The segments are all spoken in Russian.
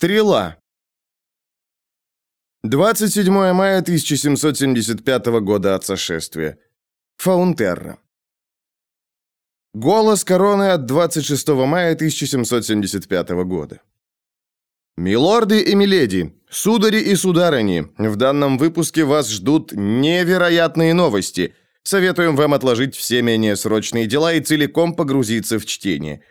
Стрела. 27 мая 1775 года от сошествия. Фаунтерра. Голос короны от 26 мая 1775 года. Милорды и миледи, судари и сударыни, в данном выпуске вас ждут невероятные новости. Советуем вам отложить все менее срочные дела и целиком погрузиться в чтение.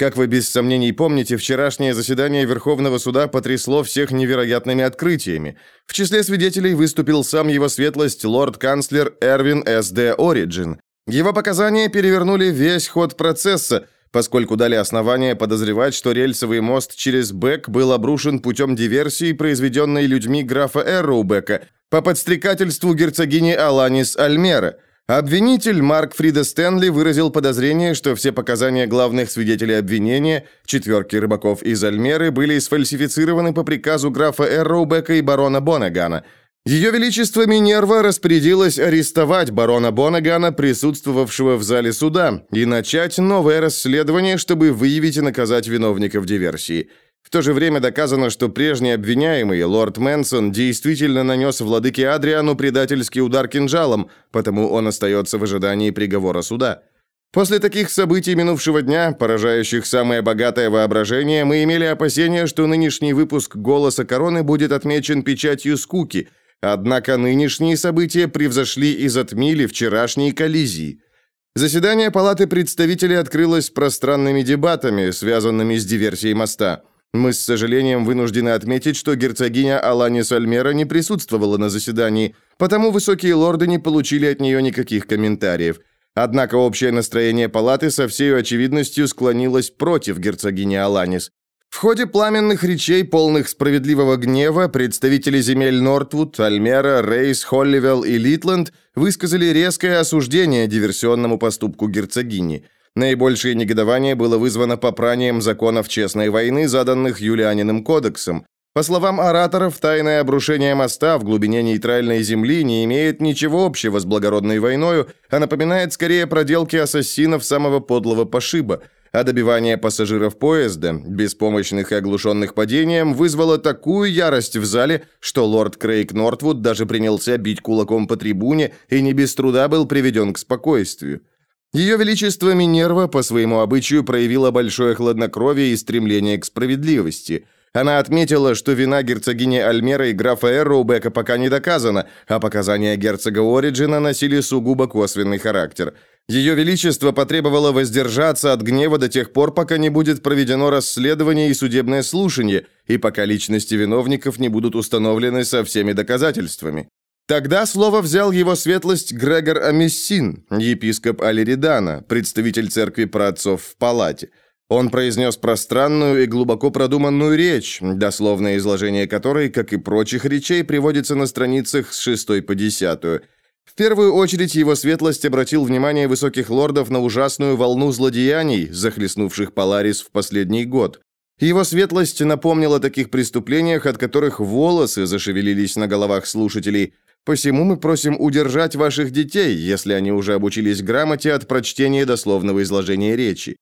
Как вы без сомнений помните, вчерашнее заседание Верховного суда потрясло всех невероятными открытиями. В числе свидетелей выступил сам его светлость лорд-канцлер Эрвин С. Д. Ориджин. Его показания перевернули весь ход процесса, поскольку дали основания подозревать, что рельсовый мост через Бек был обрушен путем диверсии, произведенной людьми графа Эрроубека по подстрекательству герцогини Аланис Альмера – Обвинитель Марк Фрида Стэнли выразил подозрение, что все показания главных свидетелей обвинения, четверки рыбаков из Альмеры, были сфальсифицированы по приказу графа Эрроубека и барона Бонагана. Ее Величество Минерва распорядилось арестовать барона Бонагана, присутствовавшего в зале суда, и начать новое расследование, чтобы выявить и наказать виновников диверсии. В то же время доказано, что прежний обвиняемый, лорд Мэнсон, действительно нанес владыке Адриану предательский удар кинжалом, потому он остается в ожидании приговора суда. После таких событий минувшего дня, поражающих самое богатое воображение, мы имели опасения, что нынешний выпуск «Голоса короны» будет отмечен печатью скуки, однако нынешние события превзошли и затмили вчерашние коллизии. Заседание Палаты представителей открылось пространными дебатами, связанными с диверсией моста – мы с сожалением вынуждены отметить, что герцогиня Алани Сальмера не присутствовала на заседании, потому высокие лорды не получили от нее никаких комментариев. Однако общее настроение палаты со всей очевидностью склонилось против герцогини Аланис. В ходе пламенных речей, полных справедливого гнева, представители земель Нортвуд, Альмера, Рейс, Холливелл и Литленд высказали резкое осуждение диверсионному поступку герцогини – Наибольшее негодование было вызвано попранием законов честной войны, заданных Юлианиным кодексом. По словам ораторов, тайное обрушение моста в глубине нейтральной земли не имеет ничего общего с благородной войною, а напоминает скорее проделки ассасинов самого подлого пошиба. А добивание пассажиров поезда, беспомощных и оглушенных падением, вызвало такую ярость в зале, что лорд Крейг Нортвуд даже принялся бить кулаком по трибуне и не без труда был приведен к спокойствию. Ее Величество Минерва по своему обычаю проявила большое хладнокровие и стремление к справедливости. Она отметила, что вина герцогини Альмера и графа Эрроубека пока не доказана, а показания герцога Ориджина носили сугубо косвенный характер. Ее Величество потребовало воздержаться от гнева до тех пор, пока не будет проведено расследование и судебное слушание, и пока личности виновников не будут установлены со всеми доказательствами. Тогда слово взял его светлость Грегор Амессин, епископ Алиридана, представитель церкви праотцов в палате. Он произнес пространную и глубоко продуманную речь, дословное изложение которой, как и прочих речей, приводится на страницах с 6 по 10. В первую очередь его светлость обратил внимание высоких лордов на ужасную волну злодеяний, захлестнувших Поларис в последний год. Его светлость напомнила о таких преступлениях, от которых волосы зашевелились на головах слушателей, Посему мы просим удержать ваших детей, если они уже обучились грамоте от прочтения дословного изложения речи.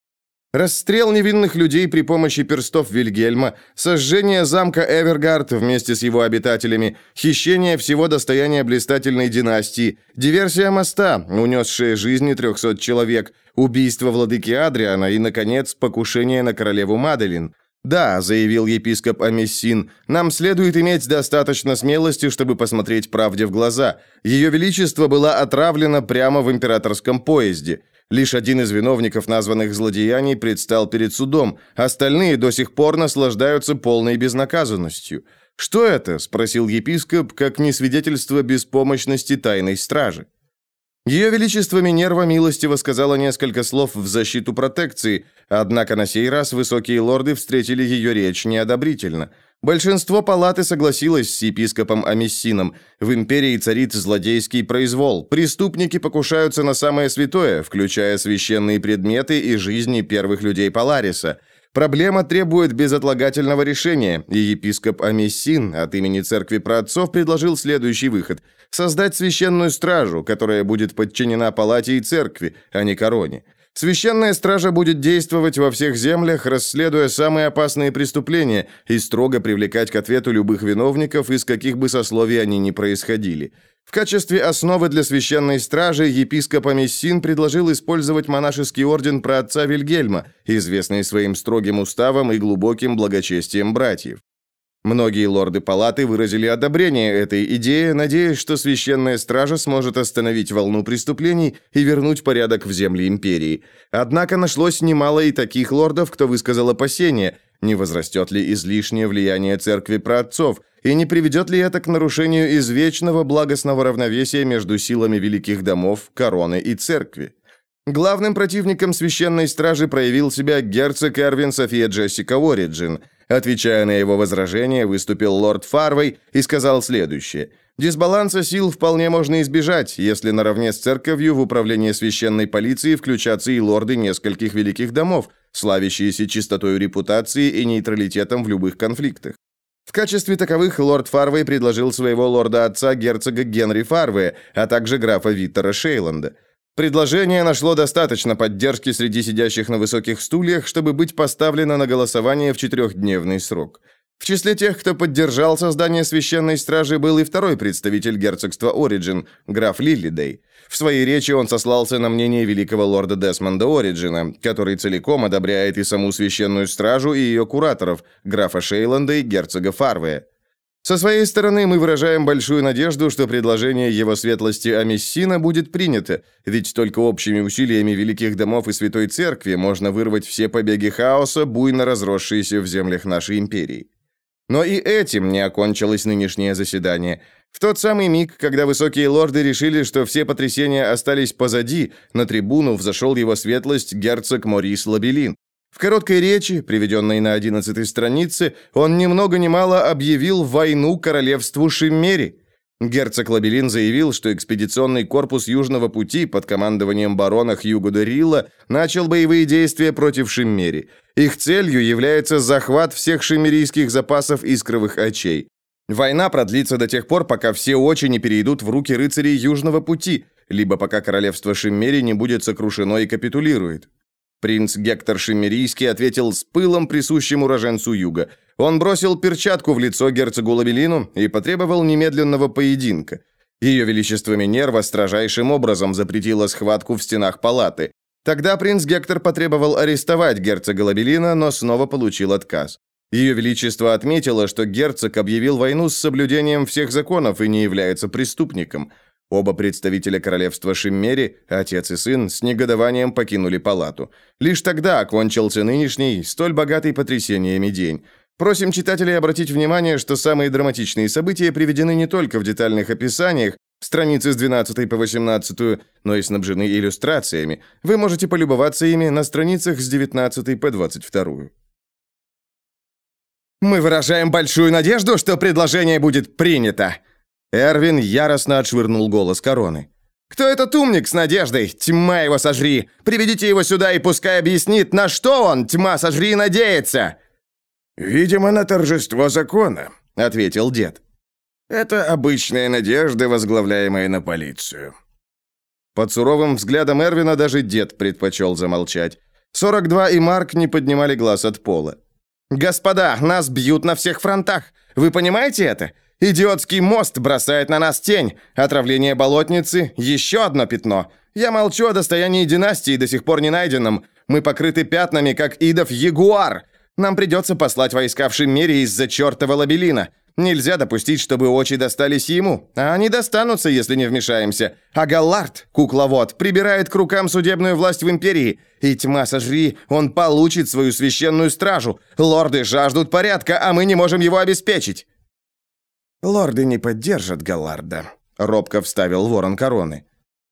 Расстрел невинных людей при помощи перстов Вильгельма, сожжение замка Эвергард вместе с его обитателями, хищение всего достояния блистательной династии, диверсия моста, унесшая жизни 300 человек, убийство владыки Адриана и, наконец, покушение на королеву Маделин – «Да», — заявил епископ Амессин, — «нам следует иметь достаточно смелости, чтобы посмотреть правде в глаза. Ее Величество была отравлена прямо в императорском поезде. Лишь один из виновников названных злодеяний предстал перед судом, остальные до сих пор наслаждаются полной безнаказанностью». «Что это?» — спросил епископ, как не свидетельство беспомощности тайной стражи. Ее Величество Минерва милостиво сказала несколько слов в защиту протекции, однако на сей раз высокие лорды встретили ее речь неодобрительно. Большинство палаты согласилось с епископом Амиссином. В империи царит злодейский произвол. Преступники покушаются на самое святое, включая священные предметы и жизни первых людей Полариса – Проблема требует безотлагательного решения, и епископ Амессин от имени церкви праотцов предложил следующий выход – создать священную стражу, которая будет подчинена палате и церкви, а не короне. Священная стража будет действовать во всех землях, расследуя самые опасные преступления и строго привлекать к ответу любых виновников, из каких бы сословий они ни происходили. В качестве основы для священной стражи епископ Амессин предложил использовать монашеский орден праотца Вильгельма, известный своим строгим уставом и глубоким благочестием братьев. Многие лорды палаты выразили одобрение этой идее, надеясь, что священная стража сможет остановить волну преступлений и вернуть порядок в земли империи. Однако нашлось немало и таких лордов, кто высказал опасения, не возрастет ли излишнее влияние церкви праотцов, и не приведет ли это к нарушению извечного благостного равновесия между силами великих домов, короны и церкви. Главным противником священной стражи проявил себя герцог Эрвин София Джессика Ориджин – Отвечая на его возражение, выступил лорд Фарвей и сказал следующее. Дисбаланса сил вполне можно избежать, если наравне с церковью в управление священной полиции включатся и лорды нескольких великих домов, славящиеся чистотой репутации и нейтралитетом в любых конфликтах. В качестве таковых лорд Фарвей предложил своего лорда-отца герцога Генри Фарвея, а также графа Виттера Шейланда – Предложение нашло достаточно поддержки среди сидящих на высоких стульях, чтобы быть поставлено на голосование в четырехдневный срок. В числе тех, кто поддержал создание священной стражи, был и второй представитель герцогства Ориджин, граф Лиллидей. В своей речи он сослался на мнение великого лорда Десмонда Ориджина, который целиком одобряет и саму священную стражу, и ее кураторов, графа Шейланда и герцога Фарвея. Со своей стороны мы выражаем большую надежду, что предложение его светлости Амессина будет принято, ведь только общими усилиями великих домов и Святой Церкви можно вырвать все побеги хаоса, буйно разросшиеся в землях нашей империи. Но и этим не окончилось нынешнее заседание. В тот самый миг, когда высокие лорды решили, что все потрясения остались позади, на трибуну взошел его светлость герцог Морис Лабелин, в короткой речи, приведенной на 11 странице, он ни много ни мало объявил войну королевству Шиммери. Герцог Лабелин заявил, что экспедиционный корпус Южного пути под командованием барона Хьюго де начал боевые действия против Шиммери. Их целью является захват всех шиммерийских запасов искровых очей. Война продлится до тех пор, пока все очи не перейдут в руки рыцарей Южного пути, либо пока королевство Шиммери не будет сокрушено и капитулирует. Принц Гектор Шиммерийский ответил с пылом, присущим уроженцу юга. Он бросил перчатку в лицо герцогу Лавелину и потребовал немедленного поединка. Ее Величество Минерва строжайшим образом запретила схватку в стенах палаты. Тогда принц Гектор потребовал арестовать герцога Лабелина, но снова получил отказ. Ее Величество отметило, что герцог объявил войну с соблюдением всех законов и не является преступником – Оба представителя королевства Шиммери, отец и сын, с негодованием покинули палату. Лишь тогда окончился нынешний, столь богатый потрясениями день. Просим читателей обратить внимание, что самые драматичные события приведены не только в детальных описаниях, страницы с 12 по 18, но и снабжены иллюстрациями. Вы можете полюбоваться ими на страницах с 19 по 22. Мы выражаем большую надежду, что предложение будет принято, Эрвин яростно отшвырнул голос короны. «Кто этот умник с надеждой? Тьма его сожри! Приведите его сюда и пускай объяснит, на что он, тьма сожри, надеется!» «Видимо, на торжество закона», — ответил дед. «Это обычная надежда, возглавляемая на полицию». Под суровым взглядом Эрвина даже дед предпочел замолчать. 42 и Марк не поднимали глаз от пола. «Господа, нас бьют на всех фронтах. Вы понимаете это? Идиотский мост бросает на нас тень. Отравление болотницы – еще одно пятно. Я молчу о достоянии династии, до сих пор не найденном. Мы покрыты пятнами, как идов ягуар. Нам придется послать войска в Шиммере из-за чертова лабелина. Нельзя допустить, чтобы очи достались ему. А они достанутся, если не вмешаемся. А Галлард, кукловод, прибирает к рукам судебную власть в Империи. И тьма сожри, он получит свою священную стражу. Лорды жаждут порядка, а мы не можем его обеспечить. «Лорды не поддержат Галларда», — робко вставил ворон короны.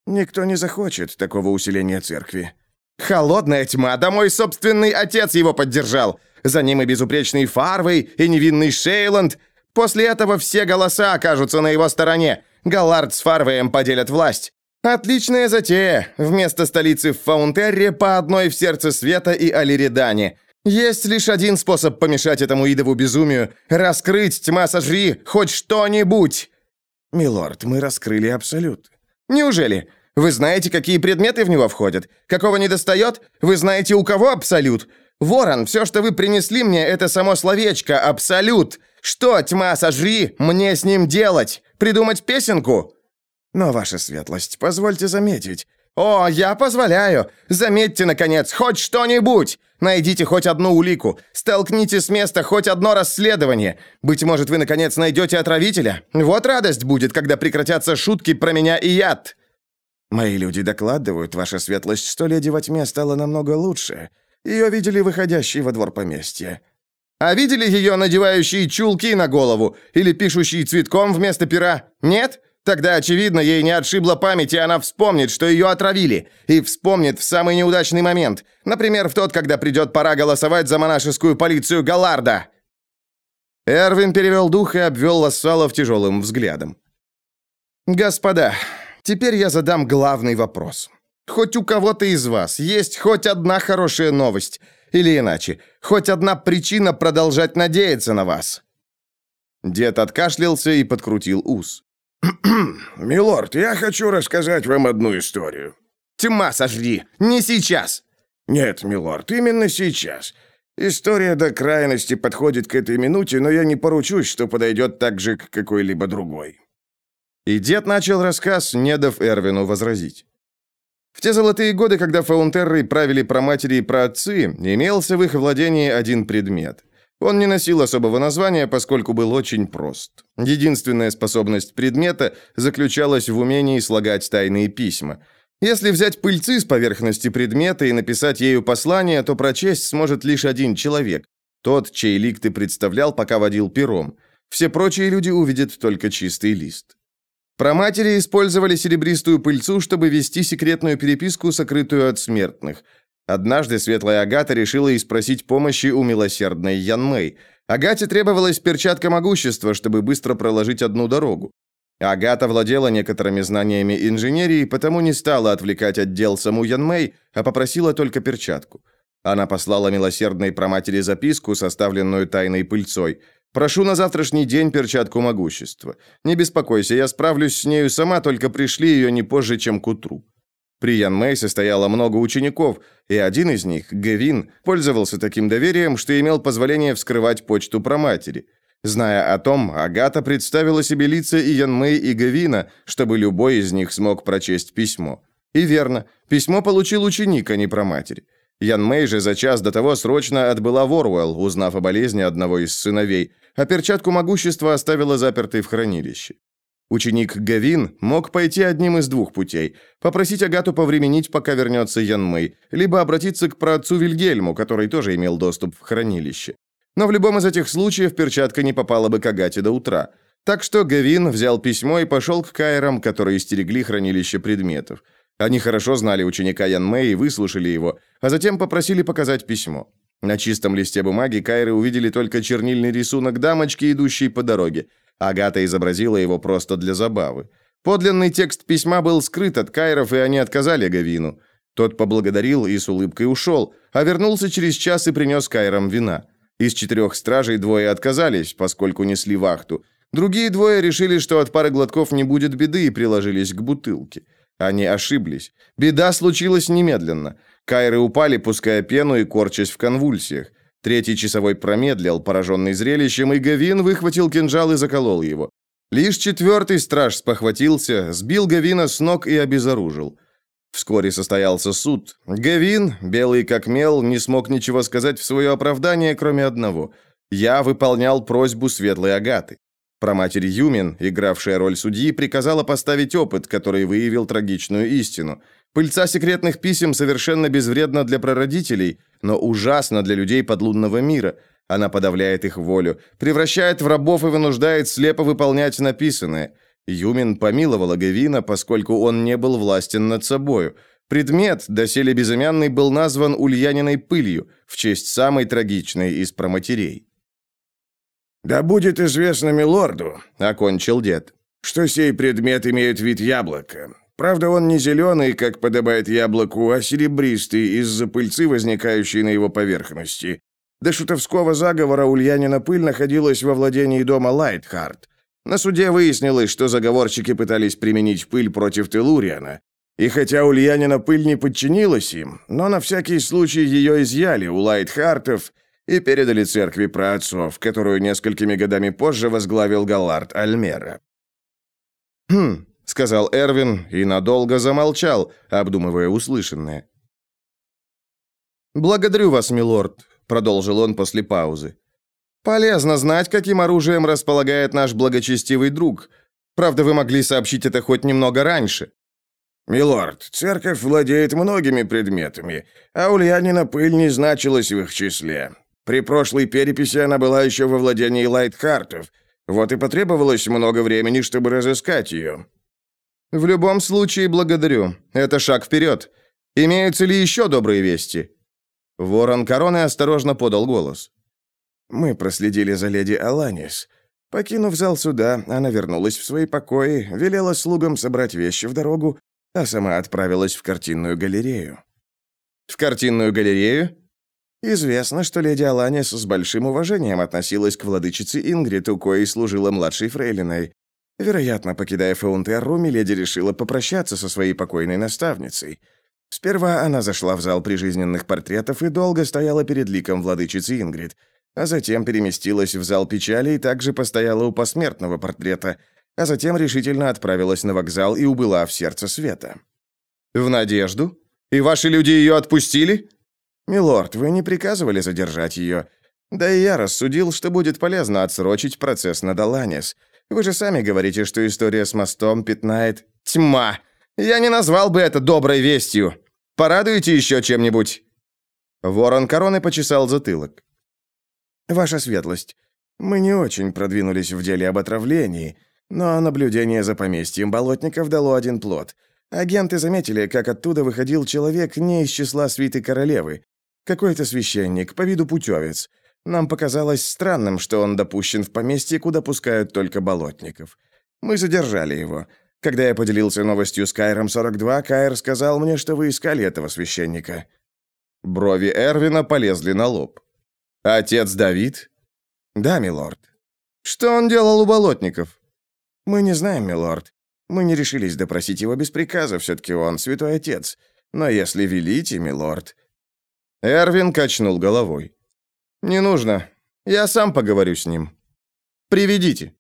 «Никто не захочет такого усиления церкви». «Холодная тьма, да мой собственный отец его поддержал. За ним и безупречный Фарвей, и невинный Шейланд. После этого все голоса окажутся на его стороне. Галлард с Фарвеем поделят власть. Отличная затея. Вместо столицы в Фаунтерре по одной в сердце света и Алиридане. Есть лишь один способ помешать этому идову безумию — раскрыть, тьма сожри, хоть что-нибудь!» «Милорд, мы раскрыли Абсолют». «Неужели? Вы знаете, какие предметы в него входят? Какого не достает? Вы знаете, у кого абсолют? Ворон, все, что вы принесли мне, это само словечко «абсолют». Что, тьма, сожри, мне с ним делать? Придумать песенку?» «Но, ваша светлость, позвольте заметить». «О, я позволяю. Заметьте, наконец, хоть что-нибудь. Найдите хоть одну улику. Столкните с места хоть одно расследование. Быть может, вы, наконец, найдете отравителя. Вот радость будет, когда прекратятся шутки про меня и яд». «Мои люди докладывают, ваша светлость, что леди во тьме стала намного лучше. Ее видели выходящей во двор поместья». «А видели ее надевающие чулки на голову или пишущие цветком вместо пера? Нет? Тогда, очевидно, ей не отшибла память, и она вспомнит, что ее отравили. И вспомнит в самый неудачный момент. Например, в тот, когда придет пора голосовать за монашескую полицию Галарда». Эрвин перевел дух и обвел вассалов тяжелым взглядом. «Господа, теперь я задам главный вопрос. Хоть у кого-то из вас есть хоть одна хорошая новость, или иначе, хоть одна причина продолжать надеяться на вас?» Дед откашлялся и подкрутил ус. «Милорд, я хочу рассказать вам одну историю». «Тьма сожри! Не сейчас!» «Нет, милорд, именно сейчас. История до крайности подходит к этой минуте, но я не поручусь, что подойдет так же к какой-либо другой». И дед начал рассказ, не дав Эрвину возразить. В те золотые годы, когда Фаунтерры правили про матери и про отцы, имелся в их владении один предмет. Он не носил особого названия, поскольку был очень прост. Единственная способность предмета заключалась в умении слагать тайные письма. Если взять пыльцы с поверхности предмета и написать ею послание, то прочесть сможет лишь один человек. Тот, чей лик ты представлял, пока водил пером. Все прочие люди увидят только чистый лист. Про матери использовали серебристую пыльцу, чтобы вести секретную переписку, сокрытую от смертных. Однажды светлая Агата решила и спросить помощи у милосердной Янмэй. Агате требовалась перчатка могущества, чтобы быстро проложить одну дорогу. Агата владела некоторыми знаниями инженерии, потому не стала отвлекать отдел саму Янмэй, а попросила только перчатку. Она послала милосердной проматери записку, составленную тайной пыльцой – Прошу на завтрашний день перчатку могущества. Не беспокойся, я справлюсь с нею сама, только пришли ее не позже, чем к утру». При Ян Мэй состояло много учеников, и один из них, Гевин, пользовался таким доверием, что имел позволение вскрывать почту про матери. Зная о том, Агата представила себе лица и Ян Мэй, и Гевина, чтобы любой из них смог прочесть письмо. И верно, письмо получил ученик, а не про матери. Ян Мэй же за час до того срочно отбыла в Орвелл, узнав о болезни одного из сыновей, а перчатку могущества оставила запертой в хранилище. Ученик Гавин мог пойти одним из двух путей – попросить Агату повременить, пока вернется Ян Мэй, либо обратиться к праотцу Вильгельму, который тоже имел доступ в хранилище. Но в любом из этих случаев перчатка не попала бы к Агате до утра. Так что Гавин взял письмо и пошел к Кайрам, которые стерегли хранилище предметов. Они хорошо знали ученика Ян Мэй и выслушали его, а затем попросили показать письмо. На чистом листе бумаги Кайры увидели только чернильный рисунок дамочки, идущей по дороге. Агата изобразила его просто для забавы. Подлинный текст письма был скрыт от Кайров, и они отказали Гавину. Тот поблагодарил и с улыбкой ушел, а вернулся через час и принес Кайрам вина. Из четырех стражей двое отказались, поскольку несли вахту. Другие двое решили, что от пары глотков не будет беды, и приложились к бутылке. Они ошиблись. Беда случилась немедленно. Кайры упали, пуская пену и корчась в конвульсиях. Третий часовой промедлил, пораженный зрелищем, и Гавин выхватил кинжал и заколол его. Лишь четвертый страж спохватился, сбил Гавина с ног и обезоружил. Вскоре состоялся суд. Гавин, белый как мел, не смог ничего сказать в свое оправдание, кроме одного. «Я выполнял просьбу светлой Агаты». Проматерь Юмин, игравшая роль судьи, приказала поставить опыт, который выявил трагичную истину – Пыльца секретных писем совершенно безвредна для прародителей, но ужасна для людей подлунного мира. Она подавляет их волю, превращает в рабов и вынуждает слепо выполнять написанное. Юмин помиловала Гевина, поскольку он не был властен над собою. Предмет, доселе безымянный, был назван Ульяниной пылью, в честь самой трагичной из проматерей. «Да будет известно милорду», — окончил дед, «что сей предмет имеет вид яблока. Правда, он не зеленый, как подобает яблоку, а серебристый из-за пыльцы, возникающей на его поверхности. До шутовского заговора Ульянина пыль находилась во владении дома Лайтхарт. На суде выяснилось, что заговорщики пытались применить пыль против Телуриана. И хотя Ульянина пыль не подчинилась им, но на всякий случай ее изъяли у Лайтхартов и передали церкви праотцов, которую несколькими годами позже возглавил Галард Альмера. «Хм», — сказал Эрвин и надолго замолчал, обдумывая услышанное. «Благодарю вас, милорд», — продолжил он после паузы. «Полезно знать, каким оружием располагает наш благочестивый друг. Правда, вы могли сообщить это хоть немного раньше». «Милорд, церковь владеет многими предметами, а Ульянина пыль не значилась в их числе. При прошлой переписи она была еще во владении Лайтхартов, вот и потребовалось много времени, чтобы разыскать ее». «В любом случае, благодарю. Это шаг вперед. Имеются ли еще добрые вести?» Ворон Короны осторожно подал голос. «Мы проследили за леди Аланис. Покинув зал суда, она вернулась в свои покои, велела слугам собрать вещи в дорогу а сама отправилась в картинную галерею. В картинную галерею? Известно, что леди Аланис с большим уважением относилась к владычице Ингрид, у коей служила младшей фрейлиной. Вероятно, покидая Фаунтерру, леди решила попрощаться со своей покойной наставницей. Сперва она зашла в зал прижизненных портретов и долго стояла перед ликом владычицы Ингрид, а затем переместилась в зал печали и также постояла у посмертного портрета – а затем решительно отправилась на вокзал и убыла в сердце света. «В надежду? И ваши люди ее отпустили?» «Милорд, вы не приказывали задержать ее. Да и я рассудил, что будет полезно отсрочить процесс над Аланис. Вы же сами говорите, что история с мостом пятнает...» «Тьма! Я не назвал бы это доброй вестью. Порадуете еще чем-нибудь?» Ворон короны почесал затылок. «Ваша светлость, мы не очень продвинулись в деле об отравлении, но наблюдение за поместьем болотников дало один плод. Агенты заметили, как оттуда выходил человек не из числа свиты королевы. Какой-то священник, по виду путевец. Нам показалось странным, что он допущен в поместье, куда пускают только болотников. Мы задержали его. Когда я поделился новостью с Кайром 42, Кайр сказал мне, что вы искали этого священника. Брови Эрвина полезли на лоб. Отец Давид? Да, милорд. Что он делал у болотников? «Мы не знаем, милорд. Мы не решились допросить его без приказа, все-таки он святой отец. Но если велите, милорд...» Эрвин качнул головой. «Не нужно. Я сам поговорю с ним. Приведите».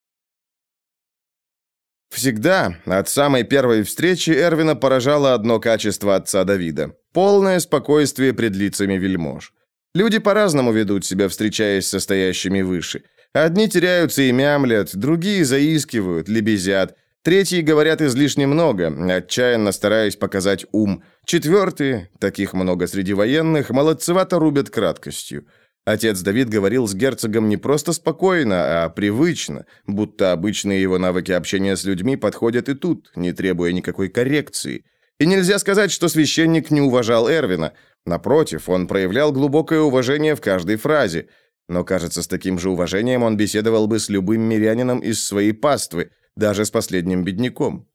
Всегда, от самой первой встречи, Эрвина поражало одно качество отца Давида – полное спокойствие пред лицами вельмож. Люди по-разному ведут себя, встречаясь с стоящими выше – Одни теряются и мямлят, другие заискивают, лебезят, третьи говорят излишне много, отчаянно стараясь показать ум, четвертые, таких много среди военных, молодцевато рубят краткостью. Отец Давид говорил с герцогом не просто спокойно, а привычно, будто обычные его навыки общения с людьми подходят и тут, не требуя никакой коррекции. И нельзя сказать, что священник не уважал Эрвина. Напротив, он проявлял глубокое уважение в каждой фразе – но, кажется, с таким же уважением он беседовал бы с любым мирянином из своей паствы, даже с последним бедняком.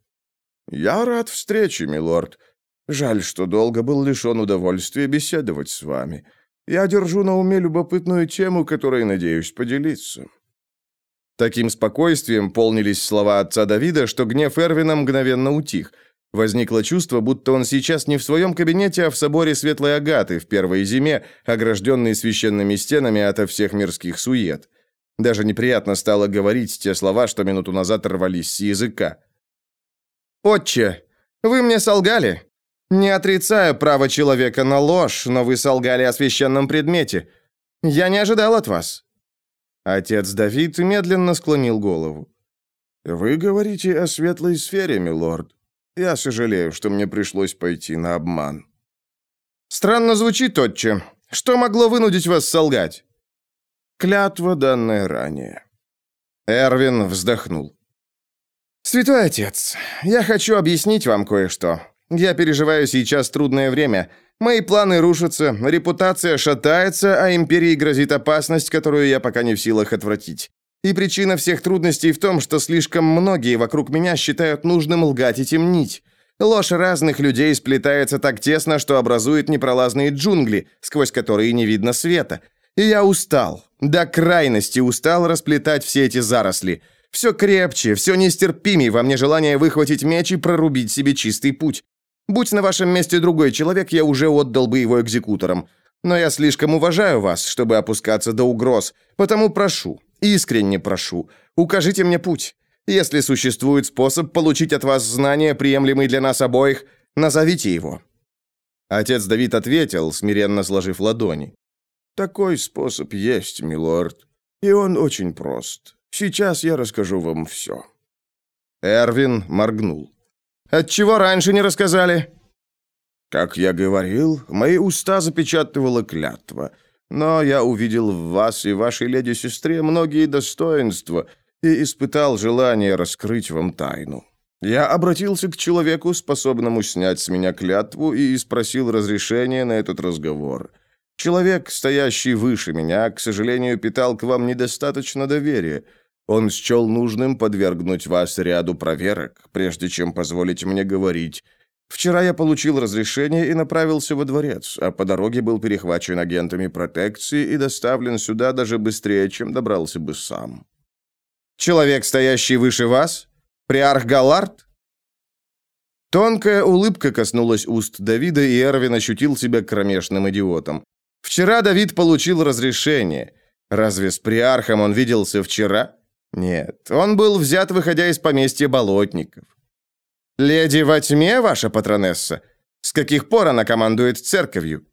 «Я рад встрече, милорд. Жаль, что долго был лишен удовольствия беседовать с вами. Я держу на уме любопытную тему, которой надеюсь поделиться». Таким спокойствием полнились слова отца Давида, что гнев Эрвина мгновенно утих – Возникло чувство, будто он сейчас не в своем кабинете, а в соборе Светлой Агаты в первой зиме, огражденный священными стенами ото всех мирских сует. Даже неприятно стало говорить те слова, что минуту назад рвались с языка. «Отче, вы мне солгали. Не отрицаю право человека на ложь, но вы солгали о священном предмете. Я не ожидал от вас». Отец Давид медленно склонил голову. «Вы говорите о светлой сфере, милорд. Я сожалею, что мне пришлось пойти на обман». «Странно звучит, отче. Что могло вынудить вас солгать?» «Клятва, данная ранее». Эрвин вздохнул. «Святой отец, я хочу объяснить вам кое-что. Я переживаю сейчас трудное время. Мои планы рушатся, репутация шатается, а империи грозит опасность, которую я пока не в силах отвратить. И причина всех трудностей в том, что слишком многие вокруг меня считают нужным лгать и темнить. Ложь разных людей сплетается так тесно, что образует непролазные джунгли, сквозь которые не видно света. И я устал, до крайности устал расплетать все эти заросли. Все крепче, все нестерпимее во мне желание выхватить меч и прорубить себе чистый путь. Будь на вашем месте другой человек, я уже отдал бы его экзекуторам. Но я слишком уважаю вас, чтобы опускаться до угроз, потому прошу, искренне прошу, укажите мне путь. Если существует способ получить от вас знания, приемлемый для нас обоих, назовите его». Отец Давид ответил, смиренно сложив ладони. «Такой способ есть, милорд, и он очень прост. Сейчас я расскажу вам все». Эрвин моргнул. «Отчего раньше не рассказали?» «Как я говорил, мои уста запечатывала клятва, но я увидел в вас и вашей леди-сестре многие достоинства и испытал желание раскрыть вам тайну. Я обратился к человеку, способному снять с меня клятву, и спросил разрешения на этот разговор. Человек, стоящий выше меня, к сожалению, питал к вам недостаточно доверия». Он счел нужным подвергнуть вас ряду проверок, прежде чем позволить мне говорить. Вчера я получил разрешение и направился во дворец, а по дороге был перехвачен агентами протекции и доставлен сюда даже быстрее, чем добрался бы сам. Человек, стоящий выше вас? Приарх Галард? Тонкая улыбка коснулась уст Давида, и Эрвин ощутил себя кромешным идиотом. Вчера Давид получил разрешение. Разве с приархом он виделся вчера? Нет, он был взят, выходя из поместья болотников. «Леди во тьме, ваша патронесса? С каких пор она командует церковью?»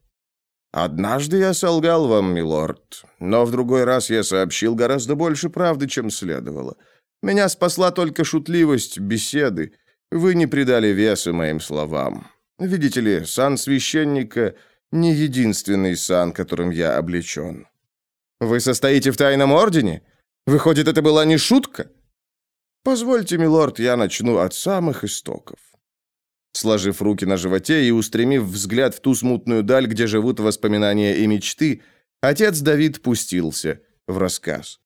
«Однажды я солгал вам, милорд, но в другой раз я сообщил гораздо больше правды, чем следовало. Меня спасла только шутливость беседы. Вы не придали веса моим словам. Видите ли, сан священника — не единственный сан, которым я облечен». «Вы состоите в тайном ордене?» Выходит, это была не шутка? Позвольте, милорд, я начну от самых истоков. Сложив руки на животе и устремив взгляд в ту смутную даль, где живут воспоминания и мечты, отец Давид пустился в рассказ.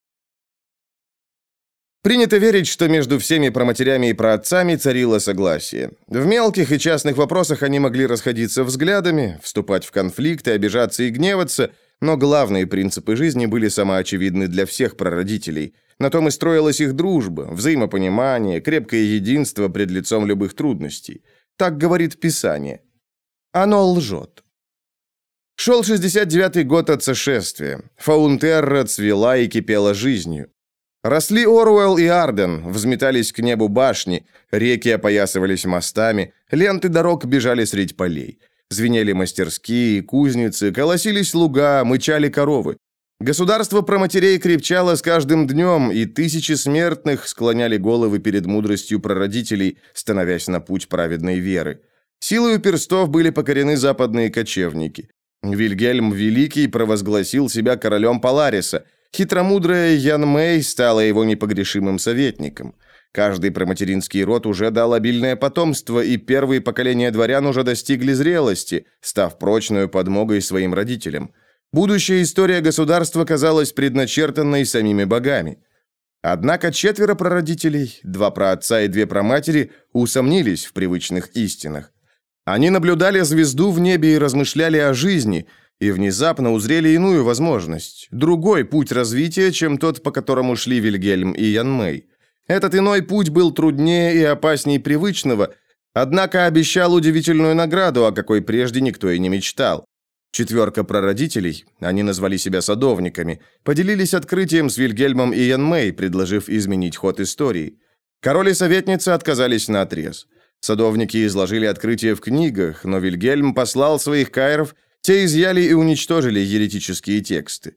Принято верить, что между всеми проматерями и праотцами царило согласие. В мелких и частных вопросах они могли расходиться взглядами, вступать в конфликты, обижаться и гневаться, но главные принципы жизни были самоочевидны для всех прародителей. На том и строилась их дружба, взаимопонимание, крепкое единство пред лицом любых трудностей. Так говорит Писание. Оно лжет. Шел 69-й год от сошествия. Фаунтерра цвела и кипела жизнью. Росли Оруэлл и Арден, взметались к небу башни, реки опоясывались мостами, ленты дорог бежали средь полей. Звенели мастерские, кузницы, колосились луга, мычали коровы. Государство проматерей крепчало с каждым днем, и тысячи смертных склоняли головы перед мудростью прародителей, становясь на путь праведной веры. Силою перстов были покорены западные кочевники. Вильгельм Великий провозгласил себя королем Полариса. Хитромудрая Ян Мэй стала его непогрешимым советником. Каждый проматеринский род уже дал обильное потомство, и первые поколения дворян уже достигли зрелости, став прочную подмогой своим родителям. Будущая история государства казалась предначертанной самими богами. Однако четверо прародителей, два праотца и две праматери, усомнились в привычных истинах. Они наблюдали звезду в небе и размышляли о жизни, и внезапно узрели иную возможность, другой путь развития, чем тот, по которому шли Вильгельм и Ян Мэй. Этот иной путь был труднее и опаснее привычного, однако обещал удивительную награду, о какой прежде никто и не мечтал. Четверка прародителей, они назвали себя садовниками, поделились открытием с Вильгельмом и Ян Мэй, предложив изменить ход истории. Король и советница отказались на отрез. Садовники изложили открытие в книгах, но Вильгельм послал своих кайров, те изъяли и уничтожили еретические тексты.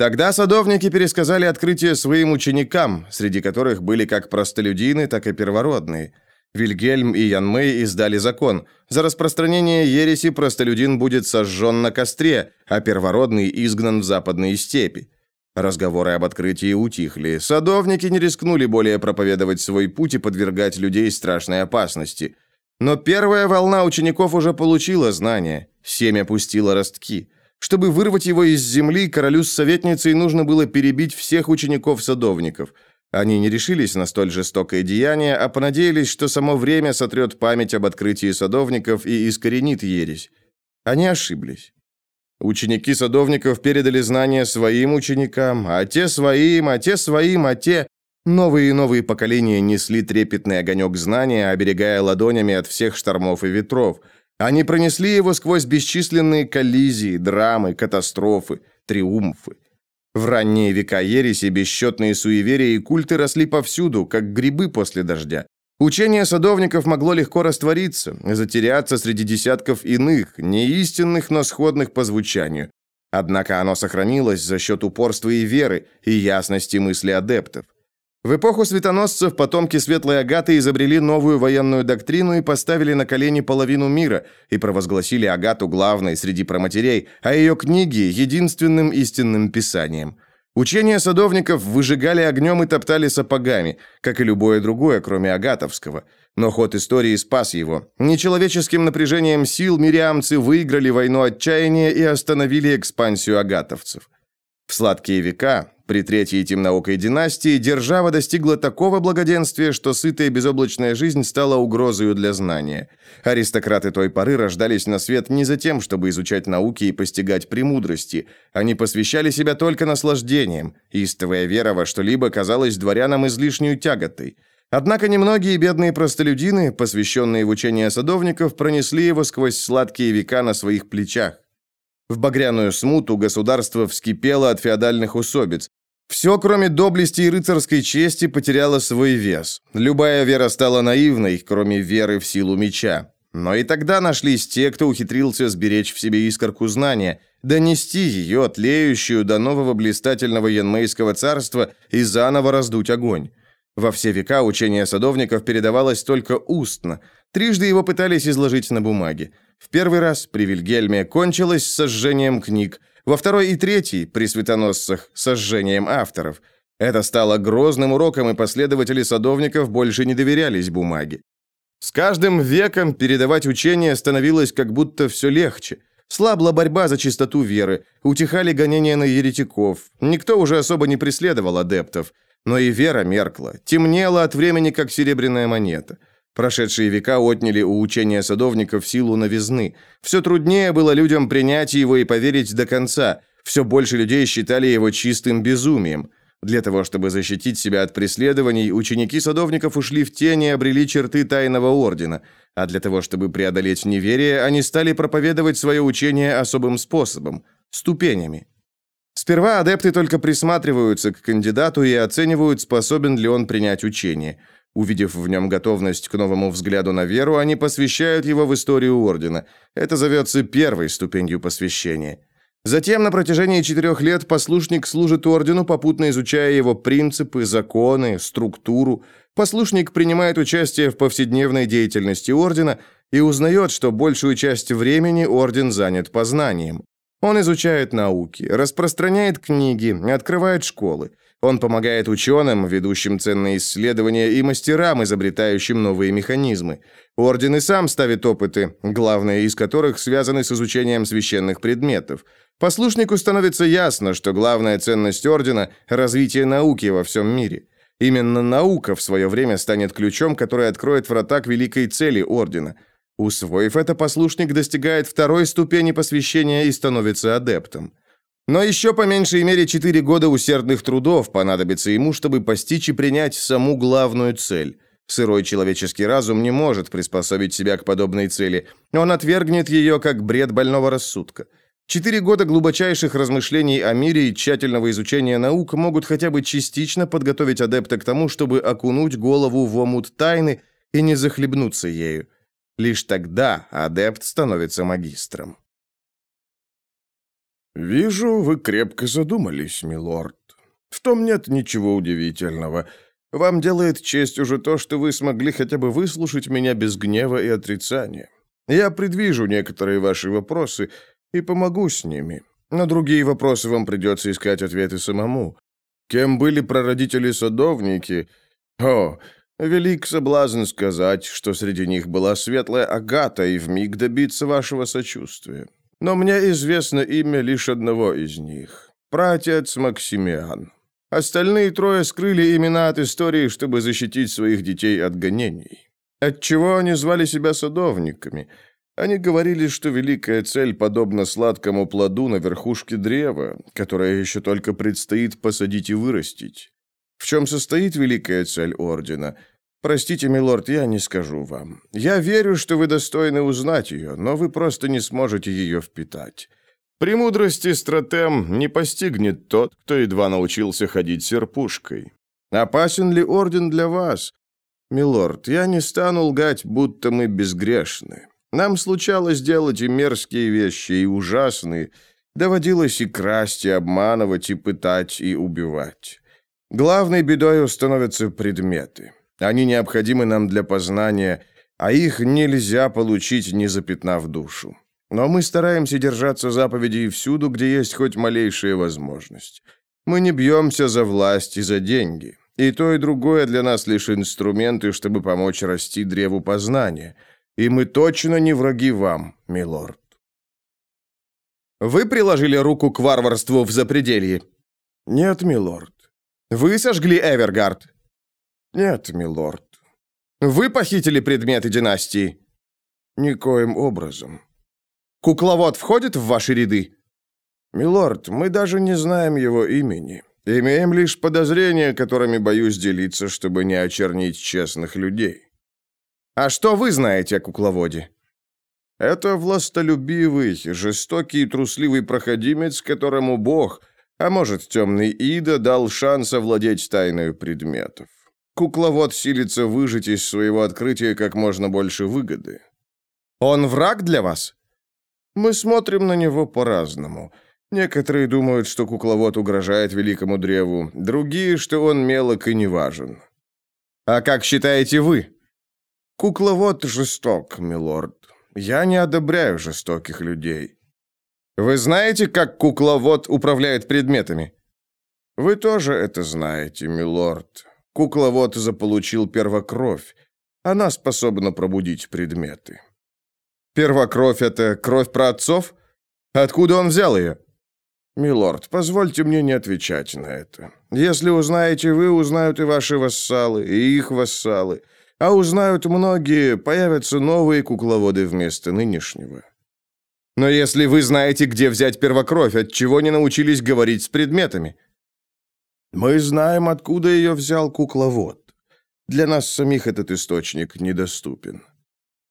Тогда садовники пересказали открытие своим ученикам, среди которых были как простолюдины, так и первородные. Вильгельм и Ян Мэй издали закон. За распространение ереси простолюдин будет сожжен на костре, а первородный изгнан в западные степи. Разговоры об открытии утихли. Садовники не рискнули более проповедовать свой путь и подвергать людей страшной опасности. Но первая волна учеников уже получила знания. Семя пустило ростки. Чтобы вырвать его из земли, королю с советницей нужно было перебить всех учеников-садовников. Они не решились на столь жестокое деяние, а понадеялись, что само время сотрет память об открытии садовников и искоренит ересь. Они ошиблись. Ученики садовников передали знания своим ученикам, а те своим, а те своим, а те... Новые и новые поколения несли трепетный огонек знания, оберегая ладонями от всех штормов и ветров. Они пронесли его сквозь бесчисленные коллизии, драмы, катастрофы, триумфы. В ранние века ереси бесчетные суеверия и культы росли повсюду, как грибы после дождя. Учение садовников могло легко раствориться, затеряться среди десятков иных, неистинных, но сходных по звучанию. Однако оно сохранилось за счет упорства и веры, и ясности мысли адептов. В эпоху светоносцев потомки Светлой Агаты изобрели новую военную доктрину и поставили на колени половину мира, и провозгласили Агату главной среди проматерей, а ее книги – единственным истинным писанием – Учения садовников выжигали огнем и топтали сапогами, как и любое другое, кроме агатовского. Но ход истории спас его. Нечеловеческим напряжением сил мириамцы выиграли войну отчаяния и остановили экспансию агатовцев. В сладкие века при третьей темноокой династии держава достигла такого благоденствия, что сытая безоблачная жизнь стала угрозой для знания. Аристократы той поры рождались на свет не за тем, чтобы изучать науки и постигать премудрости. Они посвящали себя только наслаждениям. Истовая вера во что-либо казалась дворянам излишнюю тяготой. Однако немногие бедные простолюдины, посвященные в учение садовников, пронесли его сквозь сладкие века на своих плечах. В багряную смуту государство вскипело от феодальных усобиц. Все, кроме доблести и рыцарской чести, потеряло свой вес. Любая вера стала наивной, кроме веры в силу меча. Но и тогда нашлись те, кто ухитрился сберечь в себе искорку знания, донести ее, тлеющую до нового блистательного янмейского царства, и заново раздуть огонь. Во все века учение садовников передавалось только устно. Трижды его пытались изложить на бумаге. В первый раз при Вильгельме кончилось сожжением книг, во второй и третий, при светоносцах, сожжением авторов. Это стало грозным уроком, и последователи садовников больше не доверялись бумаге. С каждым веком передавать учение становилось как будто все легче. Слабла борьба за чистоту веры, утихали гонения на еретиков, никто уже особо не преследовал адептов. Но и вера меркла, темнела от времени, как серебряная монета – Прошедшие века отняли у учения садовников силу новизны. Все труднее было людям принять его и поверить до конца. Все больше людей считали его чистым безумием. Для того, чтобы защитить себя от преследований, ученики садовников ушли в тень и обрели черты тайного ордена. А для того, чтобы преодолеть неверие, они стали проповедовать свое учение особым способом – ступенями. Сперва адепты только присматриваются к кандидату и оценивают, способен ли он принять учение – Увидев в нем готовность к новому взгляду на веру, они посвящают его в историю Ордена. Это зовется первой ступенью посвящения. Затем на протяжении четырех лет послушник служит Ордену, попутно изучая его принципы, законы, структуру. Послушник принимает участие в повседневной деятельности Ордена и узнает, что большую часть времени Орден занят познанием. Он изучает науки, распространяет книги, открывает школы. Он помогает ученым, ведущим ценные исследования, и мастерам, изобретающим новые механизмы. Орден и сам ставит опыты, главные из которых связаны с изучением священных предметов. Послушнику становится ясно, что главная ценность Ордена – развитие науки во всем мире. Именно наука в свое время станет ключом, который откроет врата к великой цели Ордена. Усвоив это, послушник достигает второй ступени посвящения и становится адептом. Но еще по меньшей мере четыре года усердных трудов понадобится ему, чтобы постичь и принять саму главную цель. Сырой человеческий разум не может приспособить себя к подобной цели. Он отвергнет ее, как бред больного рассудка. Четыре года глубочайших размышлений о мире и тщательного изучения наук могут хотя бы частично подготовить адепта к тому, чтобы окунуть голову в омут тайны и не захлебнуться ею. Лишь тогда адепт становится магистром. «Вижу, вы крепко задумались, милорд. В том нет ничего удивительного. Вам делает честь уже то, что вы смогли хотя бы выслушать меня без гнева и отрицания. Я предвижу некоторые ваши вопросы и помогу с ними. На другие вопросы вам придется искать ответы самому. Кем были прародители-садовники? О, велик соблазн сказать, что среди них была светлая Агата и вмиг добиться вашего сочувствия. Но мне известно имя лишь одного из них. Пратец Максимиан. Остальные трое скрыли имена от истории, чтобы защитить своих детей от гонений. Отчего они звали себя садовниками? Они говорили, что великая цель подобна сладкому плоду на верхушке древа, которое еще только предстоит посадить и вырастить. В чем состоит великая цель Ордена? Простите, милорд, я не скажу вам. Я верю, что вы достойны узнать ее, но вы просто не сможете ее впитать. Премудрости стратем не постигнет тот, кто едва научился ходить серпушкой. Опасен ли Орден для вас? Милорд, я не стану лгать, будто мы безгрешны. Нам случалось делать и мерзкие вещи, и ужасные. Доводилось и красть, и обманывать, и пытать, и убивать. Главной бедой становятся предметы. Они необходимы нам для познания, а их нельзя получить, не запятнав душу. Но мы стараемся держаться заповедей всюду, где есть хоть малейшая возможность. Мы не бьемся за власть и за деньги. И то, и другое для нас лишь инструменты, чтобы помочь расти древу познания. И мы точно не враги вам, милорд. Вы приложили руку к варварству в запределье? Нет, милорд. Вы сожгли Эвергард? Нет, милорд. Вы похитили предметы династии? Никоим образом. Кукловод входит в ваши ряды? Милорд, мы даже не знаем его имени. Имеем лишь подозрения, которыми боюсь делиться, чтобы не очернить честных людей. А что вы знаете о кукловоде? Это властолюбивый, жестокий и трусливый проходимец, которому Бог, а может, темный Ида, дал шанс овладеть тайной предметов. Кукловод силится выжить из своего открытия как можно больше выгоды. Он враг для вас? Мы смотрим на него по-разному. Некоторые думают, что кукловод угрожает великому древу, другие, что он мелок и неважен. А как считаете вы? Кукловод жесток, милорд. Я не одобряю жестоких людей. Вы знаете, как кукловод управляет предметами? Вы тоже это знаете, милорд. Кукловод заполучил первокровь. Она способна пробудить предметы. Первокровь — это кровь праотцов? Откуда он взял ее? Милорд, позвольте мне не отвечать на это. Если узнаете вы, узнают и ваши вассалы, и их вассалы. А узнают многие, появятся новые кукловоды вместо нынешнего. Но если вы знаете, где взять первокровь, от чего не научились говорить с предметами? Мы знаем, откуда ее взял кукловод. Для нас самих этот источник недоступен.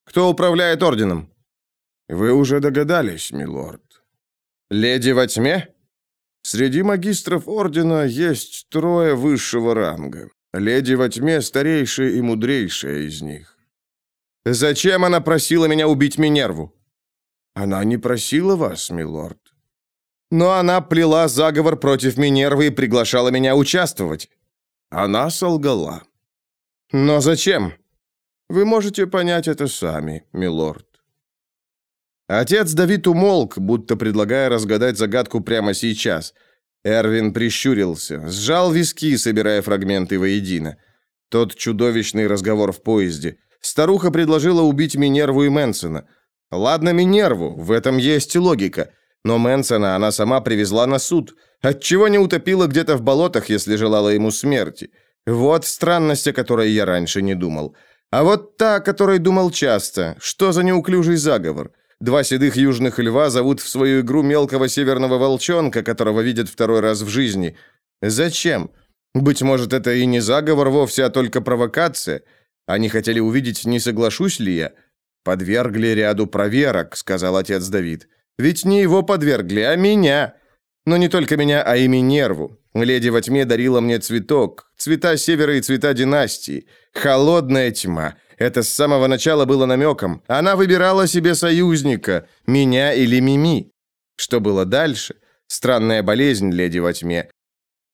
Кто управляет орденом? Вы уже догадались, милорд. Леди во тьме? Среди магистров ордена есть трое высшего ранга. Леди во тьме старейшая и мудрейшая из них. Зачем она просила меня убить Минерву? Она не просила вас, милорд. Но она плела заговор против Минервы и приглашала меня участвовать. Она солгала. Но зачем? Вы можете понять это сами, милорд. Отец Давид умолк, будто предлагая разгадать загадку прямо сейчас. Эрвин прищурился, сжал виски, собирая фрагменты воедино. Тот чудовищный разговор в поезде. Старуха предложила убить Минерву и Мэнсона. Ладно, Минерву, в этом есть логика. Но Мэнсона она сама привезла на суд. Отчего не утопила где-то в болотах, если желала ему смерти? Вот странность, о которой я раньше не думал. А вот та, о которой думал часто. Что за неуклюжий заговор? Два седых южных льва зовут в свою игру мелкого северного волчонка, которого видят второй раз в жизни. Зачем? Быть может, это и не заговор вовсе, а только провокация. Они хотели увидеть, не соглашусь ли я. Подвергли ряду проверок, сказал отец Давид. Ведь не его подвергли, а меня. Но не только меня, а и Минерву. Леди во тьме дарила мне цветок. Цвета севера и цвета династии. Холодная тьма. Это с самого начала было намеком. Она выбирала себе союзника, меня или Мими. Что было дальше? Странная болезнь леди во тьме.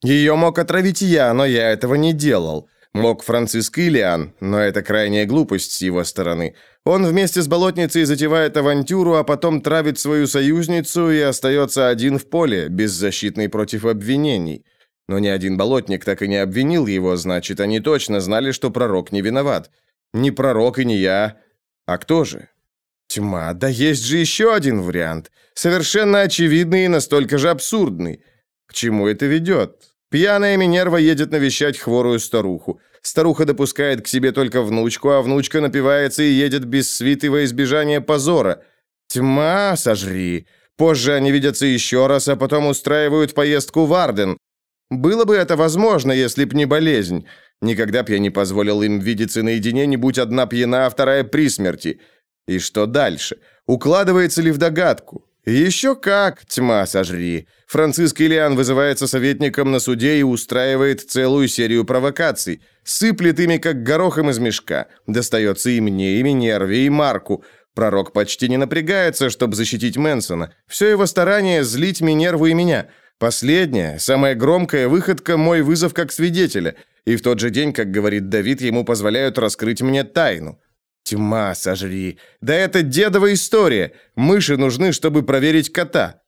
Ее мог отравить я, но я этого не делал. Мог Франциск Ильян, но это крайняя глупость с его стороны. Он вместе с болотницей затевает авантюру, а потом травит свою союзницу и остается один в поле, беззащитный против обвинений. Но ни один болотник так и не обвинил его, значит, они точно знали, что пророк не виноват. Ни пророк и не я. А кто же? Тьма. Да есть же еще один вариант. Совершенно очевидный и настолько же абсурдный. К чему это ведет? Пьяная Минерва едет навещать хворую старуху. Старуха допускает к себе только внучку, а внучка напивается и едет без свиты во избежание позора. Тьма, сожри. Позже они видятся еще раз, а потом устраивают поездку в Арден. Было бы это возможно, если б не болезнь. Никогда б я не позволил им видеться наедине, не будь одна пьяна, а вторая при смерти. И что дальше? Укладывается ли в догадку? Еще как, тьма сожри. Франциск Ильян вызывается советником на суде и устраивает целую серию провокаций. Сыплет ими, как горохом из мешка. Достается и мне, и Минерве, и Марку. Пророк почти не напрягается, чтобы защитить Мэнсона. Все его старание злить Минерву и меня. Последняя, самая громкая выходка – мой вызов как свидетеля. И в тот же день, как говорит Давид, ему позволяют раскрыть мне тайну. Тьма сожри. Да это дедова история. Мыши нужны, чтобы проверить кота.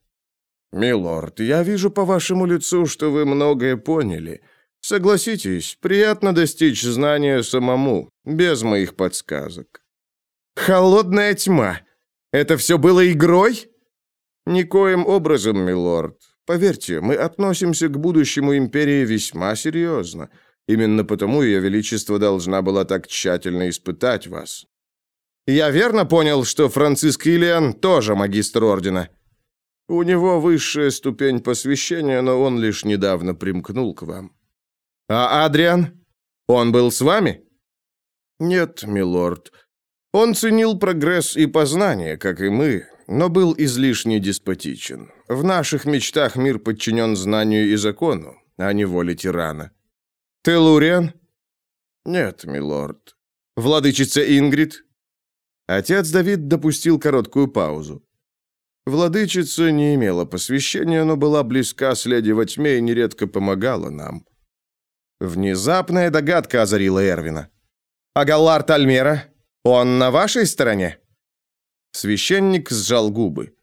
Милорд, я вижу по вашему лицу, что вы многое поняли. Согласитесь, приятно достичь знания самому, без моих подсказок. Холодная тьма. Это все было игрой? Никоим образом, милорд. Поверьте, мы относимся к будущему империи весьма серьезно. Именно потому Ее Величество должна была так тщательно испытать вас. Я верно понял, что Франциск Ильян тоже магистр ордена? У него высшая ступень посвящения, но он лишь недавно примкнул к вам. А Адриан? Он был с вами? Нет, милорд. Он ценил прогресс и познание, как и мы, но был излишне деспотичен. В наших мечтах мир подчинен знанию и закону, а не воле тирана. Телуриан? Нет, милорд. Владычица Ингрид? Отец Давид допустил короткую паузу. Владычица не имела посвящения, но была близка с леди во тьме и нередко помогала нам. Внезапная догадка озарила Эрвина. «А Галлар Тальмера? Он на вашей стороне?» Священник сжал губы.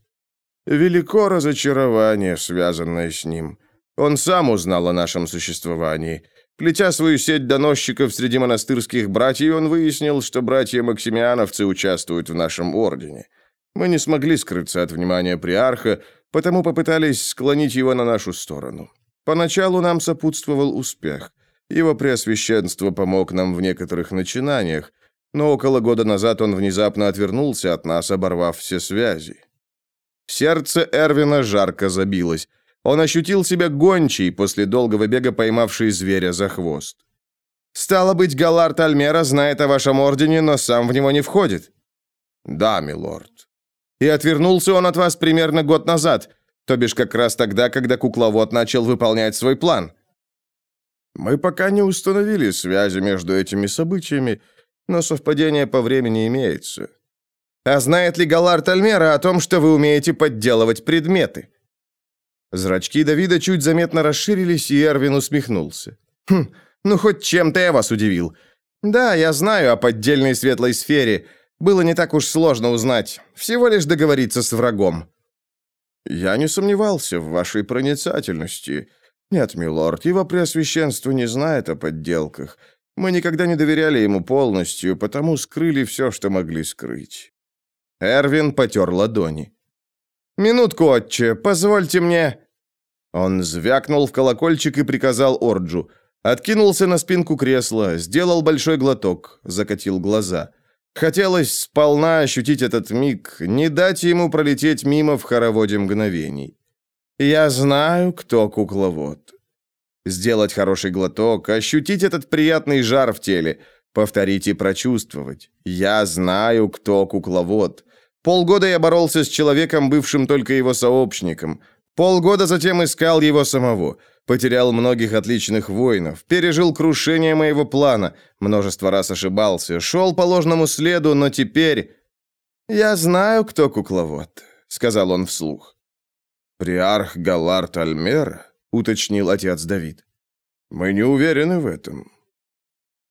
«Велико разочарование, связанное с ним. Он сам узнал о нашем существовании. Плетя свою сеть доносчиков среди монастырских братьев, он выяснил, что братья-максимиановцы участвуют в нашем ордене. Мы не смогли скрыться от внимания приарха, потому попытались склонить его на нашу сторону. Поначалу нам сопутствовал успех. Его преосвященство помог нам в некоторых начинаниях, но около года назад он внезапно отвернулся от нас, оборвав все связи. Сердце Эрвина жарко забилось. Он ощутил себя гончей, после долгого бега поймавшей зверя за хвост. «Стало быть, Галард Альмера знает о вашем ордене, но сам в него не входит?» «Да, милорд». «И отвернулся он от вас примерно год назад, то бишь как раз тогда, когда кукловод начал выполнять свой план». «Мы пока не установили связи между этими событиями, но совпадение по времени имеется». «А знает ли Галард Альмера о том, что вы умеете подделывать предметы?» Зрачки Давида чуть заметно расширились, и Эрвин усмехнулся. «Хм, ну хоть чем-то я вас удивил. Да, я знаю о поддельной светлой сфере. Было не так уж сложно узнать. Всего лишь договориться с врагом». «Я не сомневался в вашей проницательности. Нет, милорд, его преосвященство не знает о подделках. Мы никогда не доверяли ему полностью, потому скрыли все, что могли скрыть». Эрвин потер ладони. «Минутку, отче, позвольте мне...» Он звякнул в колокольчик и приказал Орджу. Откинулся на спинку кресла, сделал большой глоток, закатил глаза. Хотелось сполна ощутить этот миг, не дать ему пролететь мимо в хороводе мгновений. «Я знаю, кто кукловод». Сделать хороший глоток, ощутить этот приятный жар в теле, повторить и прочувствовать. «Я знаю, кто кукловод». Полгода я боролся с человеком, бывшим только его сообщником – Полгода затем искал его самого. Потерял многих отличных воинов, пережил крушение моего плана, множество раз ошибался, шел по ложному следу, но теперь... «Я знаю, кто кукловод», — сказал он вслух. «Приарх Галард Альмера?» — уточнил отец Давид. «Мы не уверены в этом».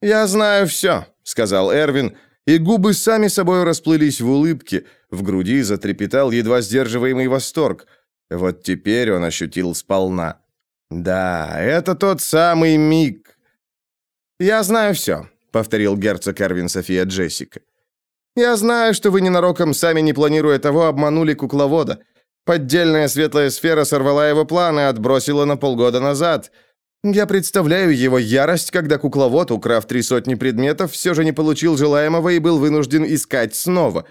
«Я знаю все», — сказал Эрвин, и губы сами собой расплылись в улыбке, в груди затрепетал едва сдерживаемый восторг — вот теперь он ощутил сполна. Да, это тот самый миг. «Я знаю все», — повторил герцог Эрвин София Джессика. «Я знаю, что вы ненароком, сами не планируя того, обманули кукловода. Поддельная светлая сфера сорвала его планы и отбросила на полгода назад. Я представляю его ярость, когда кукловод, украв три сотни предметов, все же не получил желаемого и был вынужден искать снова.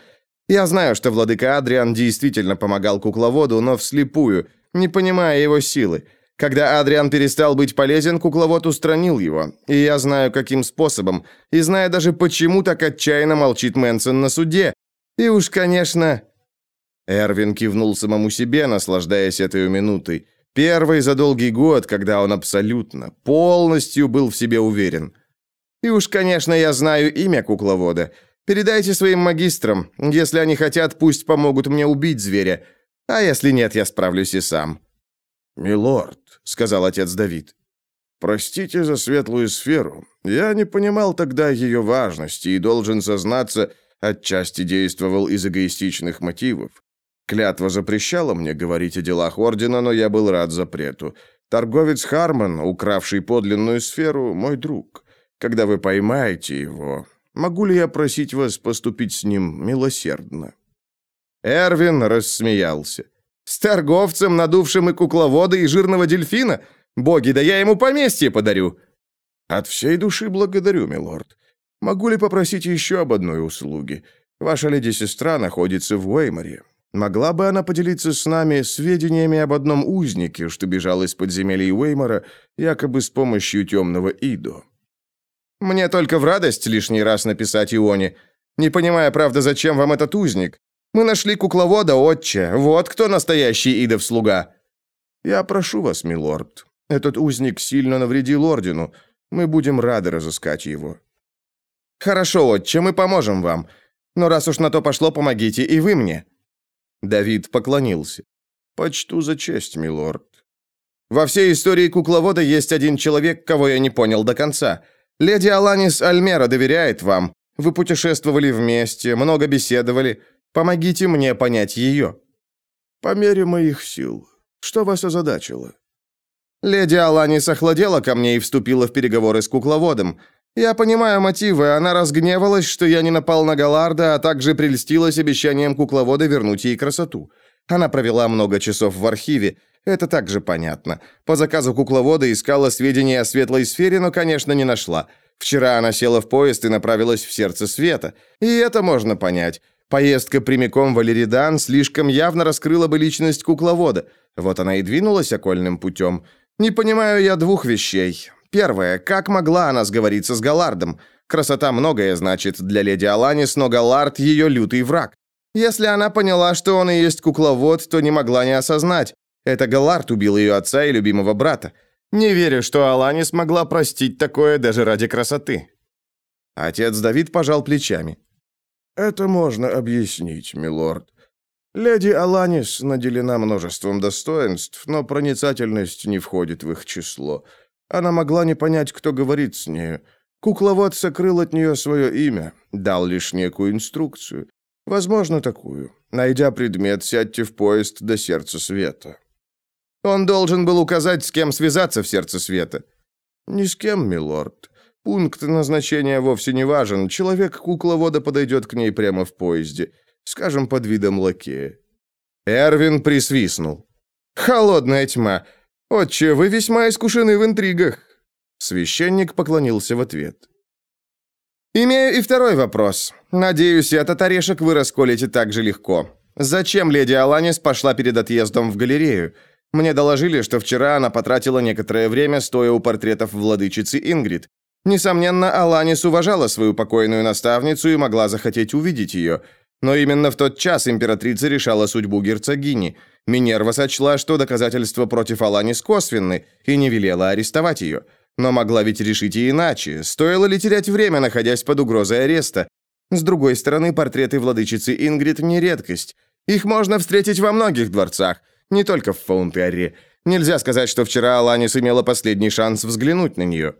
Я знаю, что владыка Адриан действительно помогал кукловоду, но вслепую, не понимая его силы. Когда Адриан перестал быть полезен, кукловод устранил его. И я знаю, каким способом. И знаю даже, почему так отчаянно молчит Мэнсон на суде. И уж, конечно...» Эрвин кивнул самому себе, наслаждаясь этой минутой. Первый за долгий год, когда он абсолютно, полностью был в себе уверен. «И уж, конечно, я знаю имя кукловода. Передайте своим магистрам. Если они хотят, пусть помогут мне убить зверя. А если нет, я справлюсь и сам». «Милорд», — сказал отец Давид, — «простите за светлую сферу. Я не понимал тогда ее важности и должен сознаться, отчасти действовал из эгоистичных мотивов. Клятва запрещала мне говорить о делах Ордена, но я был рад запрету. Торговец Харман, укравший подлинную сферу, мой друг. Когда вы поймаете его, могу ли я просить вас поступить с ним милосердно?» Эрвин рассмеялся. «С торговцем, надувшим и кукловода, и жирного дельфина? Боги, да я ему поместье подарю!» «От всей души благодарю, милорд. Могу ли попросить еще об одной услуге? Ваша леди-сестра находится в Уэйморе. Могла бы она поделиться с нами сведениями об одном узнике, что бежал из подземелий Уэймора, якобы с помощью темного Идо?» «Мне только в радость лишний раз написать Ионе. Не понимая, правда, зачем вам этот узник? Мы нашли кукловода, отче. Вот кто настоящий Идов слуга». «Я прошу вас, милорд. Этот узник сильно навредил ордену. Мы будем рады разыскать его». «Хорошо, отче, мы поможем вам. Но раз уж на то пошло, помогите и вы мне». Давид поклонился. «Почту за честь, милорд». «Во всей истории кукловода есть один человек, кого я не понял до конца. Леди Аланис Альмера доверяет вам. Вы путешествовали вместе, много беседовали. Помогите мне понять ее». «По мере моих сил. Что вас озадачило?» Леди Аланис охладела ко мне и вступила в переговоры с кукловодом. Я понимаю мотивы, она разгневалась, что я не напал на Галарда, а также прельстилась обещанием кукловода вернуть ей красоту. Она провела много часов в архиве, это также понятно. По заказу кукловода искала сведения о светлой сфере, но, конечно, не нашла. Вчера она села в поезд и направилась в сердце света. И это можно понять. Поездка прямиком в Валеридан слишком явно раскрыла бы личность кукловода. Вот она и двинулась окольным путем. Не понимаю я двух вещей. Первое. Как могла она сговориться с Галардом? Красота многое значит для леди Аланис, но Галард – ее лютый враг. Если она поняла, что он и есть кукловод, то не могла не осознать. Это Галард убил ее отца и любимого брата. Не верю, что Аланис могла простить такое даже ради красоты. Отец Давид пожал плечами. «Это можно объяснить, милорд. Леди Аланис наделена множеством достоинств, но проницательность не входит в их число. Она могла не понять, кто говорит с нею. Кукловод сокрыл от нее свое имя, дал лишь некую инструкцию. Возможно, такую. Найдя предмет, сядьте в поезд до сердца света. Он должен был указать, с кем связаться в сердце света. Ни с кем, милорд. Пункт назначения вовсе не важен. Человек кукловода подойдет к ней прямо в поезде. Скажем, под видом лакея. Эрвин присвистнул. «Холодная тьма. «Отче, вы весьма искушены в интригах». Священник поклонился в ответ. «Имею и второй вопрос. Надеюсь, этот орешек вы расколете так же легко. Зачем леди Аланис пошла перед отъездом в галерею? Мне доложили, что вчера она потратила некоторое время, стоя у портретов владычицы Ингрид. Несомненно, Аланис уважала свою покойную наставницу и могла захотеть увидеть ее. Но именно в тот час императрица решала судьбу герцогини – Минерва сочла, что доказательства против Аланис косвенны, и не велела арестовать ее. Но могла ведь решить и иначе. Стоило ли терять время, находясь под угрозой ареста? С другой стороны, портреты владычицы Ингрид не редкость. Их можно встретить во многих дворцах, не только в Фаунтерре. Нельзя сказать, что вчера Аланис имела последний шанс взглянуть на нее.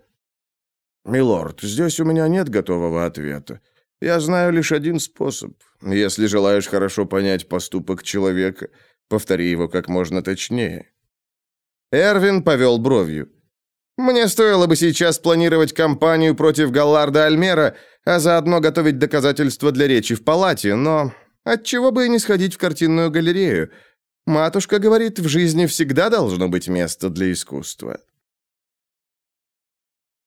«Милорд, здесь у меня нет готового ответа. Я знаю лишь один способ. Если желаешь хорошо понять поступок человека, Повтори его как можно точнее». Эрвин повел бровью. «Мне стоило бы сейчас планировать кампанию против Галларда Альмера, а заодно готовить доказательства для речи в палате, но отчего бы и не сходить в картинную галерею? Матушка говорит, в жизни всегда должно быть место для искусства».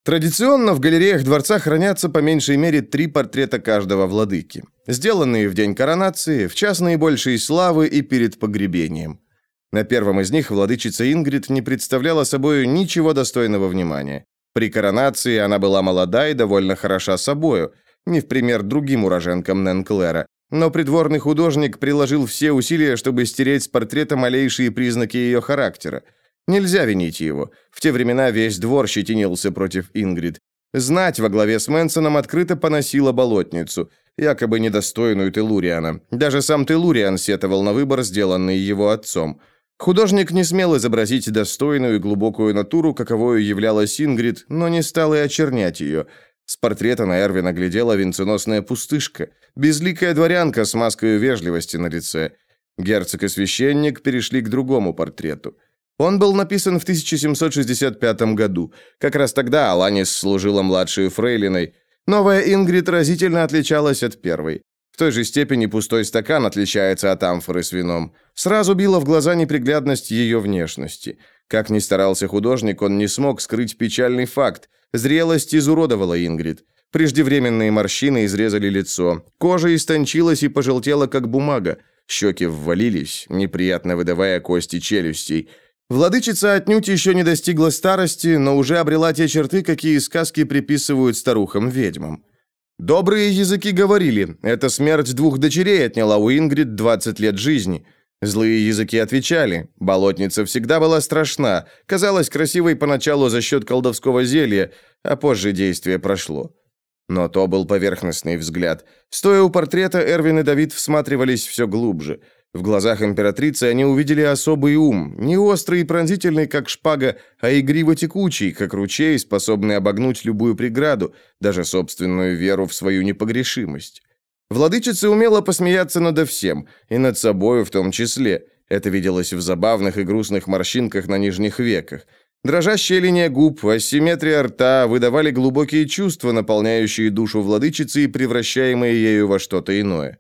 Традиционно в галереях дворца хранятся по меньшей мере три портрета каждого владыки, сделанные в день коронации, в час наибольшей славы и перед погребением. На первом из них владычица Ингрид не представляла собой ничего достойного внимания. При коронации она была молода и довольно хороша собою, не в пример другим уроженкам Ненклера, но придворный художник приложил все усилия, чтобы стереть с портрета малейшие признаки ее характера. Нельзя винить его. В те времена весь двор щетинился против Ингрид. Знать во главе с Мэнсоном открыто поносила болотницу, якобы недостойную Телуриана. Даже сам Телуриан сетовал на выбор, сделанный его отцом. Художник не смел изобразить достойную и глубокую натуру, каковою являлась Ингрид, но не стал и очернять ее. С портрета на Эрвина глядела венценосная пустышка, безликая дворянка с маской вежливости на лице. Герцог и священник перешли к другому портрету. Он был написан в 1765 году. Как раз тогда Аланис служила младшей фрейлиной. Новая Ингрид разительно отличалась от первой. В той же степени пустой стакан отличается от амфоры с вином. Сразу била в глаза неприглядность ее внешности. Как ни старался художник, он не смог скрыть печальный факт. Зрелость изуродовала Ингрид. Преждевременные морщины изрезали лицо. Кожа истончилась и пожелтела, как бумага. Щеки ввалились, неприятно выдавая кости челюстей. Владычица отнюдь еще не достигла старости, но уже обрела те черты, какие сказки приписывают старухам-ведьмам. Добрые языки говорили, эта смерть двух дочерей отняла у Ингрид 20 лет жизни. Злые языки отвечали, болотница всегда была страшна, казалась красивой поначалу за счет колдовского зелья, а позже действие прошло. Но то был поверхностный взгляд. Стоя у портрета, Эрвин и Давид всматривались все глубже – в глазах императрицы они увидели особый ум, не острый и пронзительный, как шпага, а игриво-текучий, как ручей, способный обогнуть любую преграду, даже собственную веру в свою непогрешимость. Владычица умела посмеяться над всем, и над собою в том числе. Это виделось в забавных и грустных морщинках на нижних веках. Дрожащая линия губ, асимметрия рта выдавали глубокие чувства, наполняющие душу владычицы и превращаемые ею во что-то иное.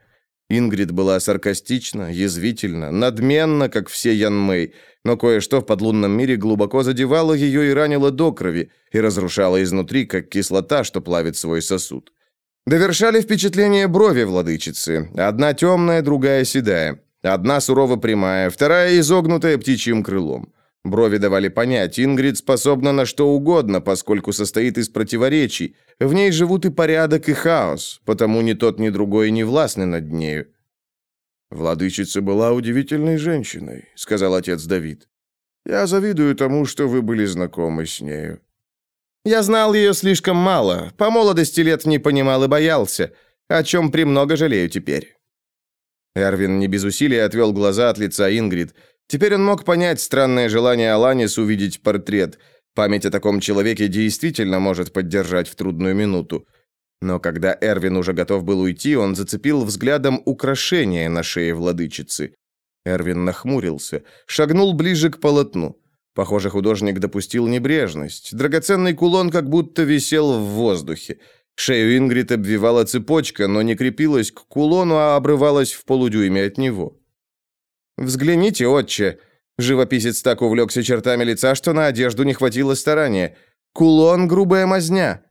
Ингрид была саркастична, язвительна, надменна, как все Ян Мэй, но кое-что в подлунном мире глубоко задевало ее и ранило до крови, и разрушало изнутри, как кислота, что плавит свой сосуд. Довершали впечатление брови владычицы, одна темная, другая седая, одна сурово прямая, вторая изогнутая птичьим крылом. Брови давали понять, Ингрид способна на что угодно, поскольку состоит из противоречий. В ней живут и порядок, и хаос, потому ни тот, ни другой не властны над нею. «Владычица была удивительной женщиной», — сказал отец Давид. «Я завидую тому, что вы были знакомы с нею». «Я знал ее слишком мало, по молодости лет не понимал и боялся, о чем премного жалею теперь». Эрвин не без усилия отвел глаза от лица Ингрид, Теперь он мог понять странное желание Аланис увидеть портрет. Память о таком человеке действительно может поддержать в трудную минуту. Но когда Эрвин уже готов был уйти, он зацепил взглядом украшение на шее владычицы. Эрвин нахмурился, шагнул ближе к полотну. Похоже, художник допустил небрежность. Драгоценный кулон как будто висел в воздухе. Шею Ингрид обвивала цепочка, но не крепилась к кулону, а обрывалась в полудюйме от него. «Взгляните, отче!» Живописец так увлекся чертами лица, что на одежду не хватило старания. «Кулон — грубая мазня!»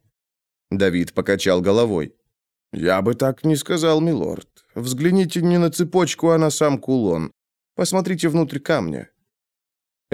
Давид покачал головой. «Я бы так не сказал, милорд. Взгляните не на цепочку, а на сам кулон. Посмотрите внутрь камня».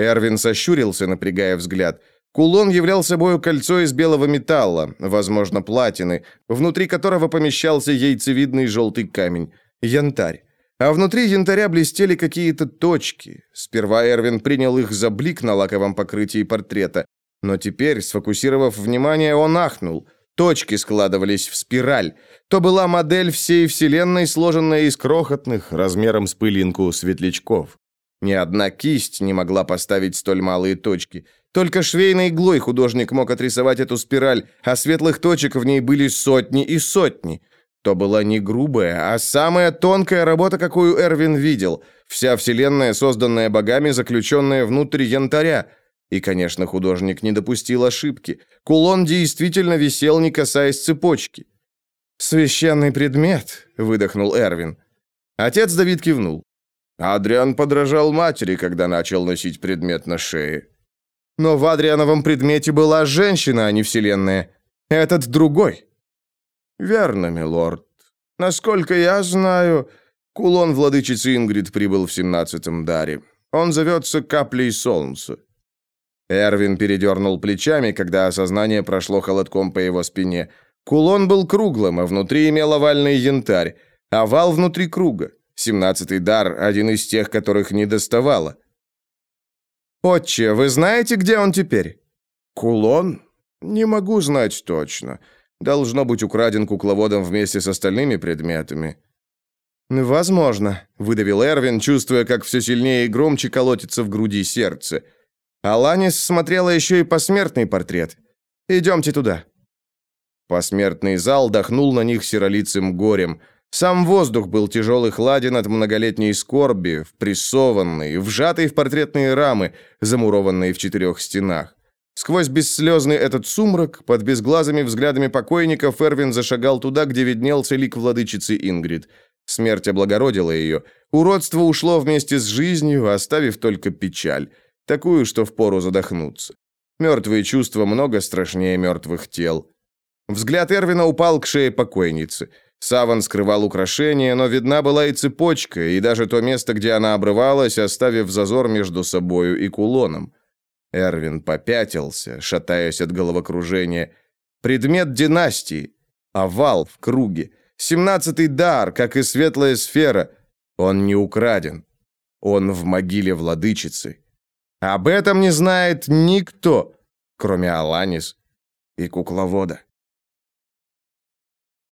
Эрвин сощурился, напрягая взгляд. Кулон являл собой кольцо из белого металла, возможно, платины, внутри которого помещался яйцевидный желтый камень, янтарь а внутри янтаря блестели какие-то точки. Сперва Эрвин принял их за блик на лаковом покрытии портрета, но теперь, сфокусировав внимание, он ахнул. Точки складывались в спираль. То была модель всей Вселенной, сложенная из крохотных, размером с пылинку, светлячков. Ни одна кисть не могла поставить столь малые точки. Только швейной иглой художник мог отрисовать эту спираль, а светлых точек в ней были сотни и сотни. То была не грубая, а самая тонкая работа, какую Эрвин видел. Вся вселенная, созданная богами, заключенная внутрь янтаря. И, конечно, художник не допустил ошибки. Кулон действительно висел, не касаясь цепочки. «Священный предмет», — выдохнул Эрвин. Отец Давид кивнул. Адриан подражал матери, когда начал носить предмет на шее. Но в Адриановом предмете была женщина, а не вселенная. Этот другой. «Верно, милорд. Насколько я знаю, кулон владычицы Ингрид прибыл в семнадцатом даре. Он зовется каплей солнца». Эрвин передернул плечами, когда осознание прошло холодком по его спине. Кулон был круглым, а внутри имел овальный янтарь. Овал внутри круга. Семнадцатый дар, один из тех, которых не доставало. «Отче, вы знаете, где он теперь?» «Кулон? Не могу знать точно. Должно быть украден кукловодом вместе с остальными предметами». «Возможно», — выдавил Эрвин, чувствуя, как все сильнее и громче колотится в груди сердце. Аланис смотрела еще и посмертный портрет. «Идемте туда». Посмертный зал дохнул на них серолицым горем. Сам воздух был тяжелый хладен от многолетней скорби, впрессованный, вжатый в портретные рамы, замурованные в четырех стенах. Сквозь бесслезный этот сумрак, под безглазыми взглядами покойников, Эрвин зашагал туда, где виднелся лик владычицы Ингрид. Смерть облагородила ее. Уродство ушло вместе с жизнью, оставив только печаль такую, что впору задохнуться. Мертвые чувства много страшнее мертвых тел. Взгляд Эрвина упал к шее покойницы. Саван скрывал украшение, но видна была и цепочка, и даже то место, где она обрывалась, оставив зазор между собою и кулоном. Эрвин попятился, шатаясь от головокружения. Предмет династии. Овал в круге. Семнадцатый дар, как и светлая сфера. Он не украден. Он в могиле владычицы. Об этом не знает никто, кроме Аланис и кукловода.